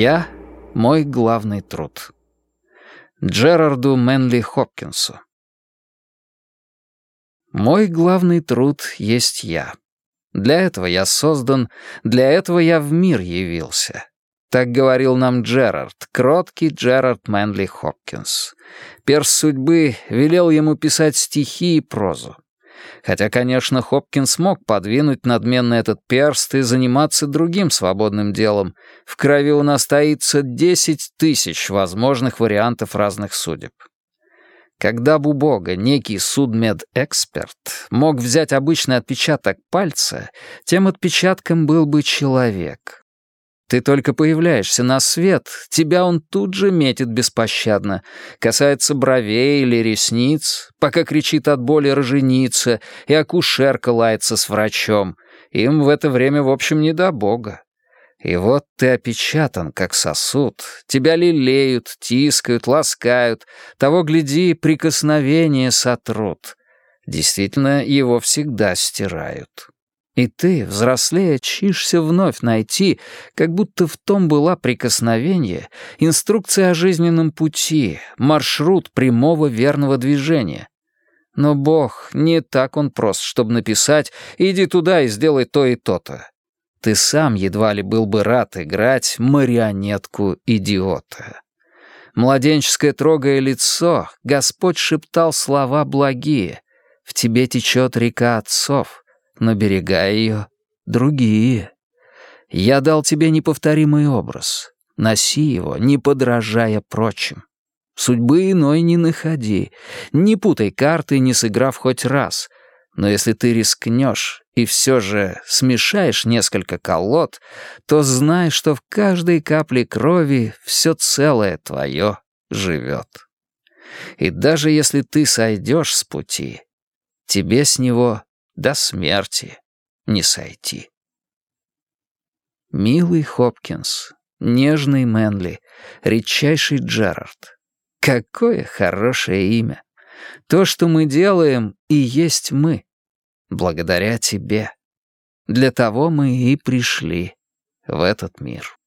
Я — мой главный труд. Джерарду Мэнли Хопкинсу. Мой главный труд есть я. Для этого я создан, для этого я в мир явился. Так говорил нам Джерард, кроткий Джерард Мэнли Хопкинс. Перс судьбы велел ему писать стихи и прозу. Хотя, конечно, Хопкинс мог подвинуть надменно этот перст и заниматься другим свободным делом. В крови у нас таится десять тысяч возможных вариантов разных судеб. Когда бы у Бога некий судмедэксперт мог взять обычный отпечаток пальца, тем отпечатком был бы человек. Ты только появляешься на свет, тебя он тут же метит беспощадно. Касается бровей или ресниц, пока кричит от боли роженица, и акушерка лается с врачом. Им в это время, в общем, не до бога. И вот ты опечатан, как сосуд. Тебя лелеют, тискают, ласкают. Того, гляди, прикосновение сотрут. Действительно, его всегда стирают. И ты, взрослея, чишься вновь найти, как будто в том была прикосновение, инструкция о жизненном пути, маршрут прямого верного движения. Но Бог не так он прост, чтобы написать «иди туда и сделай то и то-то». Ты сам едва ли был бы рад играть марионетку идиота. Младенческое трогая лицо, Господь шептал слова благие. В тебе течет река отцов — но берега ее другие. Я дал тебе неповторимый образ. Носи его, не подражая прочим. Судьбы иной не находи. Не путай карты, не сыграв хоть раз. Но если ты рискнешь и все же смешаешь несколько колод, то знай, что в каждой капле крови все целое твое живет. И даже если ты сойдешь с пути, тебе с него до смерти не сойти. Милый Хопкинс, нежный Мэнли, редчайший Джерард. Какое хорошее имя. То, что мы делаем, и есть мы. Благодаря тебе. Для того мы и пришли в этот мир.